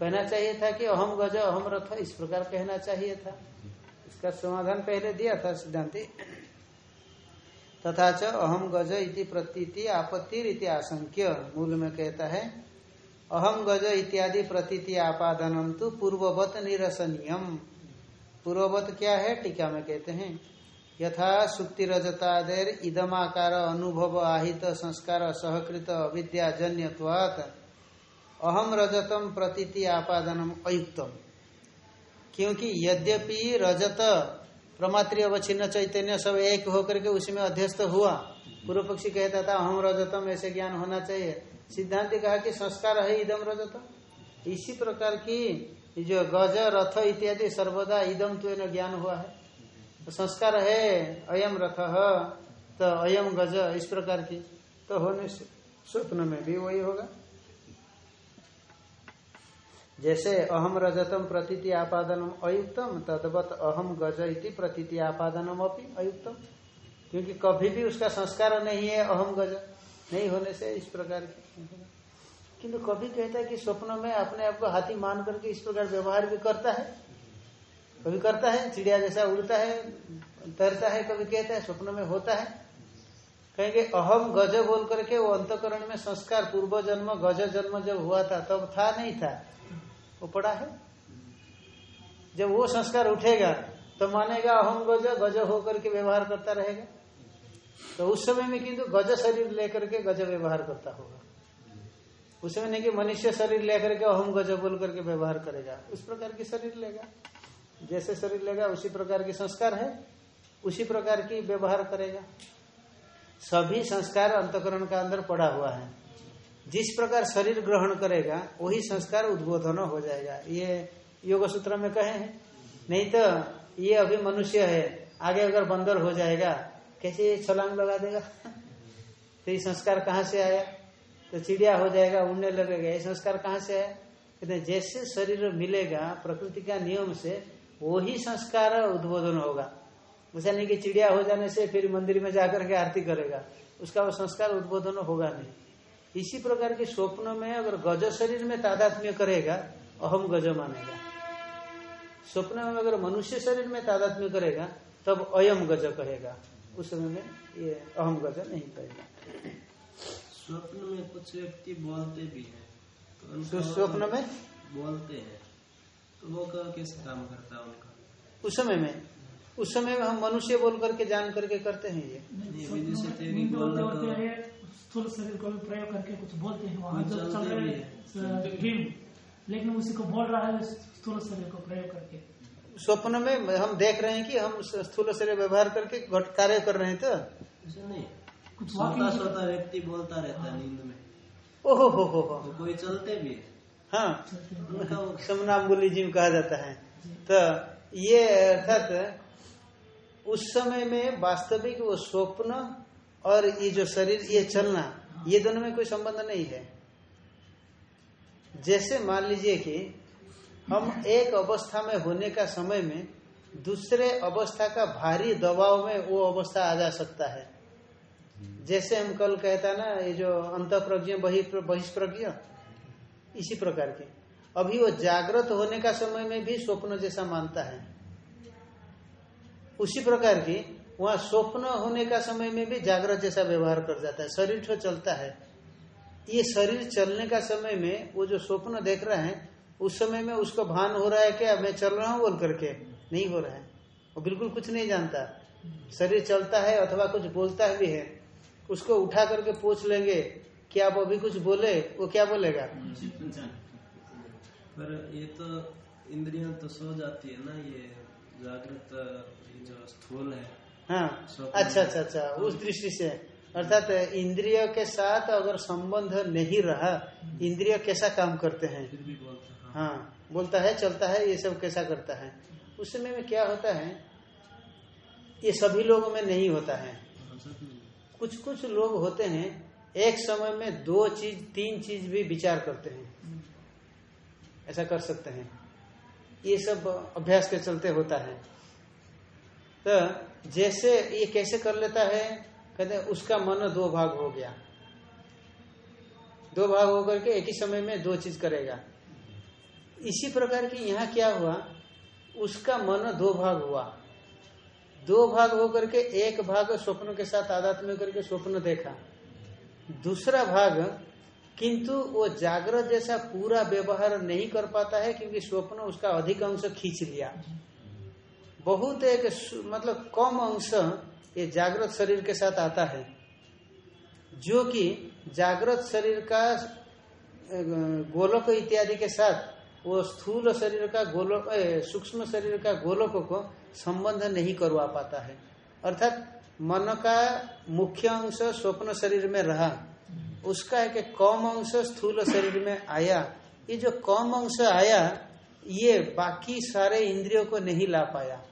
कहना चाहिए था कि अहम गज, अहम रथ, इस प्रकार कहना चाहिए था। इसका समाधान पहले दिया था सिद्धांति। तथा अहम गज इति प्रतीति आपत्ति आशंक्य मूल में कहता है, अहम गज इत्यादि प्रतीति आपादनम तो पूर्ववत निरसनियम। पूर्ववत क्या है? टीका में कहते हैं, यथा सुक्ति रजतादेर इदमाकार अनुभव आहित संस्कार सहकृत अविद्याजन्यवात अहम रजतम प्रतीति आपादनम अयुक्तम। क्योंकि यद्यपि रजत प्रमात्रीय अवच्छिन्न चैतन्य सब एक होकर के उसी में अध्यस्त हुआ, पूर्व पक्षी कहता था हम रजतम, ऐसे ज्ञान होना चाहिए। सिद्धांत कहा कि संस्कार है इदम रजतम इसी प्रकार की जो गज, रथ इत्यादि सर्वदा इदम तो ज्ञान हुआ है। तो संस्कार है अयम रथ तो अयम गज, इस प्रकार की। तो होने से स्वप्न में भी वही होगा। जैसे अहम रजतम प्रतीति आपादनम अयुक्तम, तदवत अहम गज इति प्रतीति आपादनम अपनी अयुक्तम। क्योंकि कभी भी उसका संस्कार नहीं है अहम गज, नहीं होने से इस प्रकार की। किंतु कभी कहता है कि स्वप्न में अपने आप को हाथी मान करके इस प्रकार व्यवहार भी करता है। कभी करता है, चिड़िया जैसा उड़ता है, तैरता है, कभी कहता है स्वप्न में होता है। कहेंगे, अहम गज बोल करके वो अंतकरण में संस्कार, पूर्व जन्म, गज जन्म जब हुआ था, तब था नहीं था। वो पड़ा है? जब वो संस्कार उठेगा तो मानेगा अहम गज गज होकर के व्यवहार करता रहेगा। तो उस समय में किंतु गज शरीर लेकर के गज व्यवहार करता होगा। उस समय नहीं कि मनुष्य शरीर लेकर के अहम गज बोल करके व्यवहार करेगा। उस प्रकार की शरीर लेगा। जैसे शरीर लेगा, उसी प्रकार की संस्कार है। उसी प्रकार की व्यवहार करेगा। सभी संस्कार अंतकरण का अंदर पड़ा हुआ है। जिस प्रकार शरीर ग्रहण करेगा, वही संस्कार उद्बोधन हो जाएगा। ये योग सूत्र में कहे हैं। नहीं तो ये अभी मनुष्य है। आगे अगर बंदर हो जाएगा, कैसे छलांग लगा देगा? तो ये संस्कार कहाँ से आया? तो चिड़िया हो जाएगा, उड़ने लगेगा। ये संस्कार कहाँ से है? कहते जैसे शरीर मिलेगा, प्रकृति का नियम से वही संस्कार उद्बोधन होगा। ऐसा नहीं कि चिड़िया हो जाने से फिर मंदिर में जाकर के आरती करेगा। उसका वो संस्कार उद्बोधन होगा नहीं। इसी प्रकार के स्वप्न में अगर गज शरीर में तादात्म्य करेगा, अहम गज मानेगा। स्वप्न में अगर मनुष्य शरीर में तादात्म्य करेगा, तब अयम गज कहेगा। उस समय में ये अहम गज नहीं कहेगा। स्वप्न में कुछ व्यक्ति बोलते भी हैं तो उनका तो स्वप्न में? बोलते हैं। तो वो का कैसे काम करता है उनका? उस समय में? उस समय में हम मनुष्य बोल करके जान करके करते हैं ये? है स्थूल शरीर को भी प्रयोग करके कुछ बोलते हैं वहाँ हाँ, जो चल रहे लेकिन उसी को बोल रहा है स्थूल शरीर को प्रयोग करके। स्वप्न में हम देख रहे हैं कि हम स्थूल शरीर व्यवहार करके घट कार्य कर रहे हैं तो? नहीं कुछ सोता सोता व्यक्ति बोलता रहता है नींद में। ओहो हो हो हो तो कोई चलते भी है। हाँ। उनका समनाम्बुलिज्म कहा जाता है। तो ये अर्थात उस समय में वास्तविक वो स्वप्न और ये जो शरीर ये चलना ये दोनों में कोई संबंध नहीं है। जैसे मान लीजिए कि हम एक अवस्था में होने का समय में दूसरे अवस्था का भारी दबाव में वो अवस्था आ जा सकता है। जैसे हम कल कहता ना, ये जो अंत प्रज्ञ बहिष्प्रज्ञ, इसी प्रकार के। अभी वो जागृत होने का समय में भी स्वप्न जैसा मानता है। उसी प्रकार की वहाँ स्वप्न होने का समय में भी जागृत जैसा व्यवहार कर जाता है। शरीर तो चलता है। ये शरीर चलने का समय में वो जो स्वप्न देख रहा है, उस समय में उसको भान हो रहा है क्या? मैं चल रहा हूँ बोल करके। नहीं हो रहा है। वो बिल्कुल कुछ नहीं जानता। शरीर चलता है अथवा कुछ बोलता भी है। उसको उठा करके पूछ लेंगे कि आप अभी कुछ बोले वो क्या बोलेगा? पर ये तो इंद्रियाँ तो सो जाती है ना ये जागृत जो स्थूल है हाँ अच्छा अच्छा अच्छा उस दृष्टि से। अर्थात इंद्रिय के साथ अगर संबंध नहीं रहा इंद्रिय कैसा काम करते हैं? बोलते हाँ बोलता है चलता है ये सब कैसा करता है? उस समय में क्या होता है? ये सभी लोगों में नहीं होता है। हाँ। कुछ कुछ लोग होते हैं, एक समय में दो चीज़, तीन चीज़ भी विचार करते हैं। ऐसा कर सकते हैं। ये सब अभ्यास के चलते होता है। तो जैसे ये कैसे कर लेता है, कहते उसका मन दो भाग हो गया। दो भाग होकर के एक ही समय में दो चीज़ करेगा। इसी प्रकार की यहाँ क्या हुआ, उसका मन दो भाग हुआ। दो भाग होकर के एक भाग स्वप्न के साथ आध्यात्म करके स्वप्न देखा। दूसरा भाग, किंतु वो जागृत जैसा पूरा व्यवहार नहीं कर पाता है क्योंकि स्वप्न उसका अधिक अंश खींच लिया। बहुत एक मतलब कम अंश ये जागृत शरीर के साथ आता है। जो कि जागृत शरीर का गोलक इत्यादि के साथ वो स्थूल शरीर का गोलोक सूक्ष्म शरीर का गोलोक को संबंध नहीं करवा पाता है। अर्थात मन का मुख्य अंश स्वप्न शरीर में रहा, उसका एक कम अंश स्थूल शरीर में आया। ये जो कम अंश आया, ये बाकी सारे इंद्रियों को नहीं ला पाया।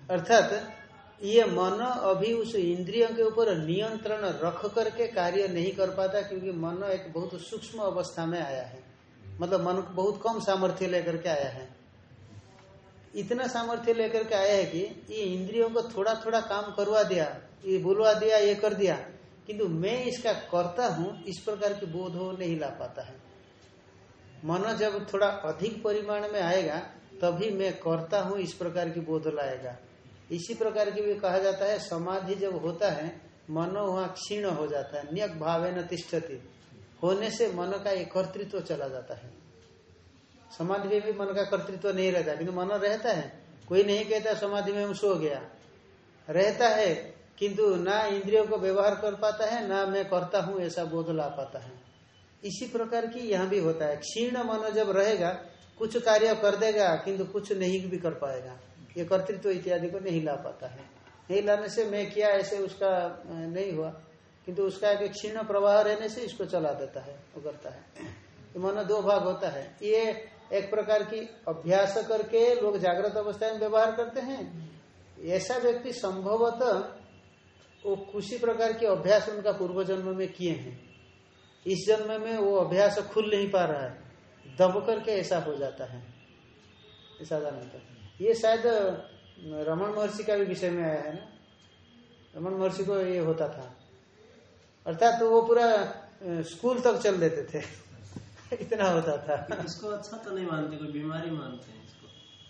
अर्थात ये मन अभी उस इंद्रियों के ऊपर नियंत्रण रख करके कार्य नहीं कर पाता क्योंकि मन एक बहुत सूक्ष्म अवस्था में आया है। मतलब मन बहुत कम सामर्थ्य लेकर के आया है। इतना सामर्थ्य लेकर के आया है कि ये इंद्रियों को थोड़ा थोड़ा काम करवा दिया, ये बुलवा दिया, ये कर दिया। किंतु मैं इसका करता हूँ, इस प्रकार की बोध हो नहीं ला पाता है। मन जब थोड़ा अधिक परिमाण में आएगा, तभी मैं करता हूँ, इस प्रकार की बोध लाएगा। इसी प्रकार की भी कहा जाता है, समाधि जब होता है, मनो वहाँ क्षीण हो जाता है, नियक भावे न तिष्ठती। होने से मन का एक कर्तृत्व चला जाता है। समाधि में भी मन का कर्तृत्व नहीं रहता, किंतु मन रहता है। कोई नहीं कहता समाधि में हम सो गया। रहता है, किंतु ना इंद्रियों को व्यवहार कर पाता है, ना मैं करता हूँ ऐसा बोध ला पाता है। इसी प्रकार की यहाँ भी होता है। क्षीण मन जब रहेगा, कुछ कार्य कर देगा, किंतु कुछ नहीं भी कर पाएगा। ये कर्तृत्व इत्यादि को नहीं ला पाता है। नहीं लाने से मैं किया, ऐसे उसका नहीं हुआ। किंतु उसका एक क्षीण प्रवाह रहने से इसको चला देता है, वो करता है। तो मन दो भाग होता है। ये एक प्रकार की अभ्यास करके लोग जागृत अवस्था में व्यवहार करते हैं। ऐसा व्यक्ति संभवतः वो किसी प्रकार के अभ्यास उनका पूर्व जन्म में किए हैं। इस जन्म में वो अभ्यास खुल नहीं पा रहा है। दब करके ऐसा हो जाता है। साधारणतः। ये शायद रमन महर्षि का भी विषय में आया है ना? रमन महर्षि को ये होता था। अर्थात तो वो पूरा स्कूल तक चल देते थे। इतना होता था। इसको अच्छा तो नहीं मानते कोई बीमारी मानते हैं इसको।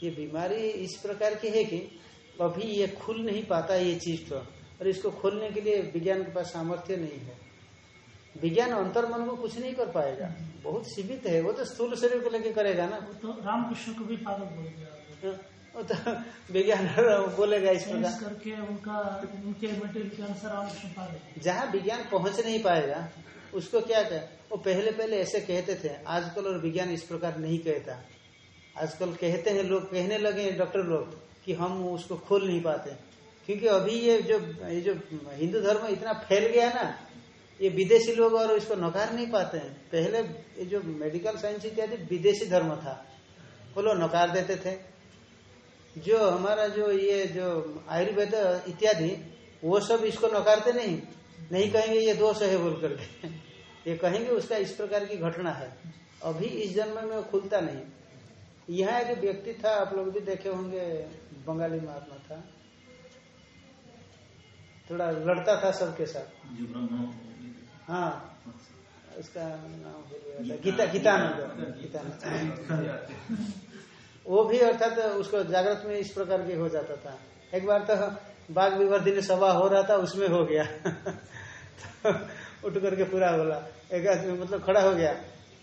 ये बीमारी इस प्रकार की है कि अभी ये खुल नहीं पाता ये चीज़ तो और इसको खोलने के लिए विज्ञान के पास सामर्थ्य नहीं है। विज्ञान अंतर्मन को कुछ नहीं कर पाएगा। बहुत सीमित है वो तो स्थूल शरीर को लेके करेगा ना। तो रामकृष्ण को भी पागल बोल दिया। वो तो विज्ञान बोलेगा इस प्रकार। करके उनका उनके मटेरियल के अनुसार जहाँ विज्ञान पहुँच नहीं पाएगा उसको क्या कहे? वो पहले पहले ऐसे कहते थे आजकल और विज्ञान इस प्रकार नहीं कहता। आजकल कहते हैं लोग कहने लगे हैं डॉक्टर लोग कि हम उसको खोल नहीं पाते। क्योंकि अभी ये जो ये जो हिंदू धर्म इतना फैल गया ना ये विदेशी लोग और इसको नकार नहीं पाते हैं। पहले ये जो मेडिकल साइंस इत्यादि विदेशी धर्म था वो लोग नकार देते थे। जो हमारा जो ये जो आयुर्वेद इत्यादि वो सब इसको नकारते नहीं। नहीं कहेंगे ये दोष है बोल करके। ये कहेंगे उसका इस प्रकार की घटना है। अभी इस जन्म में वो खुलता नहीं। यहाँ एक व्यक्ति था आप लोग भी देखे होंगे बंगाली महात्मा था। थोड़ा लड़ता था सबके साथ। हाँ। उसका नाम गीता गीतानंद। गीतानंद। वो भी अर्थात उसको जागृत में इस प्रकार के हो जाता था। एक बार तो बाघ विवर्धन सभा हो रहा था, उसमें हो गया। तो उठ करके पूरा बोला। एक आदमी मतलब खड़ा हो गया।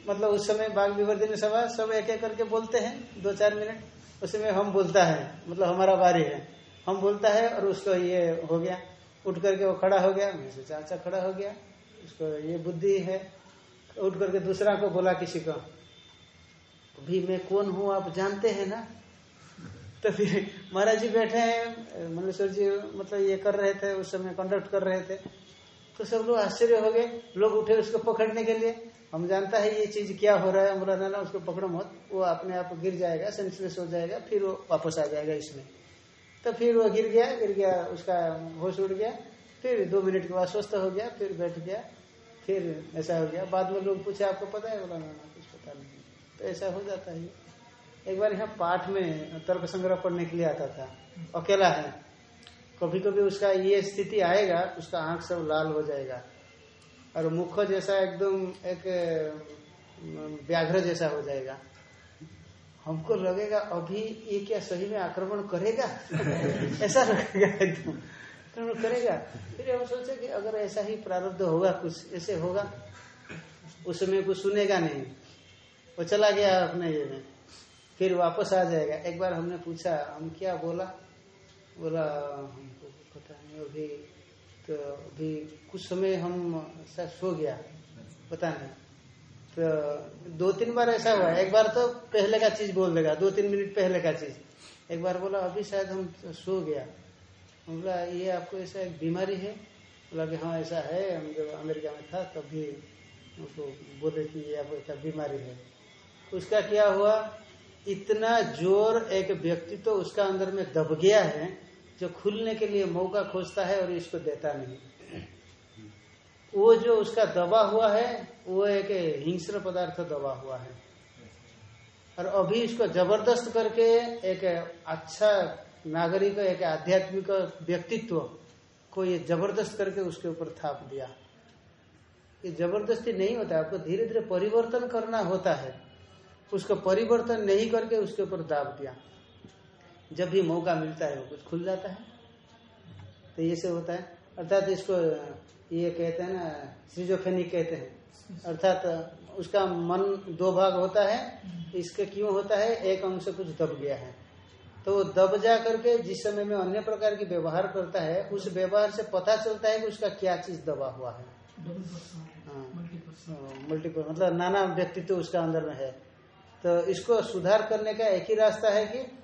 मतलब उस समय बाघ विवर्धन सभा, सब एक एक करके बोलते हैं, दो चार मिनट। उसमें हम बोलता है मतलब हमारा बारी है। हम बोलता है और उसको ये हो गया। उठ करके वो खड़ा हो गया। मैं सोचा अच्छा खड़ा हो गया। उसको ये बुद्धि है। उठ करके दूसरा को बोला किसी को। भी मैं कौन हूँ, आप जानते हैं ना? तो फिर महाराज जी बैठे हैं, मल्लेश्वर जी मतलब ये कर रहे थे, उस समय कंडक्ट कर रहे थे। तो सब लोग आश्चर्य हो गए। लोग उठे उसको पकड़ने के लिए। हम जानता है ये चीज़ क्या हो रहा है बोला ना उसको पकड़ो मत। वो अपने आप गिर जाएगा सेंसलेस हो जाएगा, फिर वो वापस आ जाएगा इसमें। तो फिर वो गिर गया गिर गया, उसका होश उड़ गया। फिर दो मिनट के बाद स्वस्थ हो गया, फिर बैठ गया, फिर ऐसा हो गया। बाद में लोग पूछे, आपको पता है बोला ना ऐसा हो जाता है। एक बार यहाँ पाठ में तर्क संग्रह पढ़ने के लिए आता था, अकेला है। कभी कभी उसका ये स्थिति आएगा, उसका आँख सब लाल हो जाएगा। और मुख जैसा एकदम एक व्याघ्र जैसा हो जाएगा। हमको लगेगा, अभी ये क्या सही में आक्रमण करेगा? ऐसा लगेगा एकदम। आक्रमण करेगा। फिर हम सोचे कि अगर ऐसा ही प्रारब्ध होगा कुछ, ऐसे होगा। उस समय कुछ सुनेगा नहीं। वो चला गया अपने ये में। फिर वापस आ जाएगा। एक बार हमने पूछा, हम क्या बोला? बोला, हमको पता नहीं, अभी तो अभी कुछ समय हम शायद सो गया। पता नहीं। तो दो तीन बार ऐसा हुआ। एक बार तो पहले का चीज़ बोल देगा, दो तीन मिनट पहले का चीज़। एक बार बोला, अभी शायद हम सो गया। बोला, ये आपको ऐसा एक बीमारी है? बोला कि हाँ ऐसा है। हम जब अमेरिका में था तभी उसको बोले कि ये आपको ऐसा बीमारी है। उसका क्या हुआ? इतना ज़ोर एक व्यक्ति तो उसका अंदर में दब गया है, जो खुलने के लिए मौका खोजता है और इसको देता नहीं। वो जो उसका दबा हुआ है, वो एक हिंस्र पदार्थ दबा हुआ है। और अभी इसको ज़बरदस्त करके एक अच्छा नागरिक, एक आध्यात्मिक व्यक्तित्व को ये ज़बरदस्त करके उसके ऊपर थाप दिया। ये ज़बरदस्ती नहीं होता, आपको धीरे धीरे परिवर्तन करना होता है। उसको परिवर्तन नहीं करके उसके ऊपर दाब दिया। जब भी मौका मिलता है वो कुछ खुल जाता है। तो ये से होता है। अर्थात इसको ये कहते हैं ना सिजोफेनिक कहते हैं। अर्थात उसका मन दो भाग होता है। इसके क्यों होता है? एक अंश कुछ दब गया है। तो वो दब जा करके जिस समय में अन्य प्रकार की व्यवहार करता है उस व्यवहार से पता चलता है कि उसका क्या चीज़ दबा हुआ है। पर्सन हाँ। मल्टीपल मतलब नाना व्यक्तित्व उसका अंदर में है। तो इसको सुधार करने का एक ही रास्ता है कि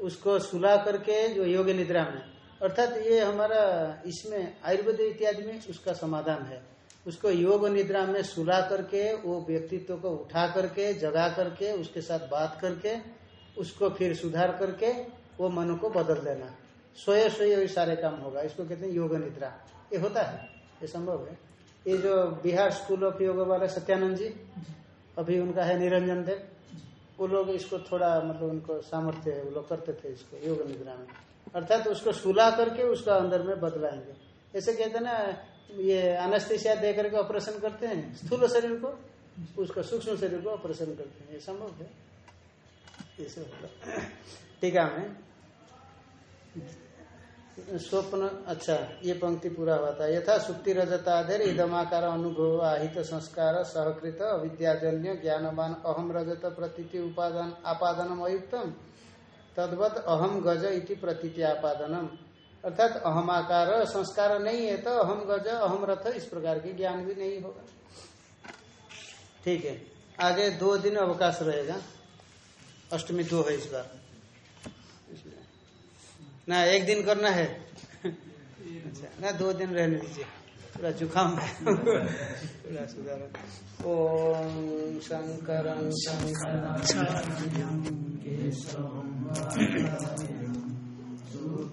उसको सुला करके जो योग निद्रा में, अर्थात ये हमारा इसमें आयुर्वेद इत्यादि में उसका समाधान है। उसको योग निद्रा में सुला करके, वो व्यक्तित्व को उठा करके, जगा करके, उसके साथ बात करके, उसको फिर सुधार करके, वो मन को बदल देना। स्वयं स्वयं ये सारे काम होगा। इसको कहते हैं योग निद्रा। ये होता है? ये संभव है? ये जो बिहार स्कूल ऑफ़ योग वाले सत्यानंद जी, अभी उनका है निरंजन देव। वो लोग इसको थोड़ा मतलब उनको सामर्थ्य है, वो लोग करते थे इसको, योग निद्रा में। अर्थात तो उसको सुला करके उसका अंदर में बदलाएँगे। ऐसे कहते ना, ये अनस्थिसिया दे करके ऑपरेशन करते हैं, स्थूल शरीर को, उसका सूक्ष्म शरीर को ऑपरेशन करते हैं। ये संभव है? ठीक है स्वप्न अच्छा ये पंक्ति पूरा हुआ था। यथा सुक्ति रजताधेर इदमाकार अनुभव आहित संस्कार, सहकृत, अविद्याजन्य, ज्ञानवान, अहम रजत, प्रतीति उपादान, आपादनम अयुक्तम, तद्वत अहम गज इति प्रतीति आपादनम। अर्थात अहमाकार संस्कार नहीं है तो अहम गज, अहम रथ, इस प्रकार के ज्ञान भी नहीं होगा। ठीक है। आगे दो दिन अवकाश रहेगा। अष्टमी दो है इस बार। ना एक दिन करना है। अच्छा ना दो दिन रहने दीजिए। पूरा जुकाम है। पूरा सुधार ओम शंकर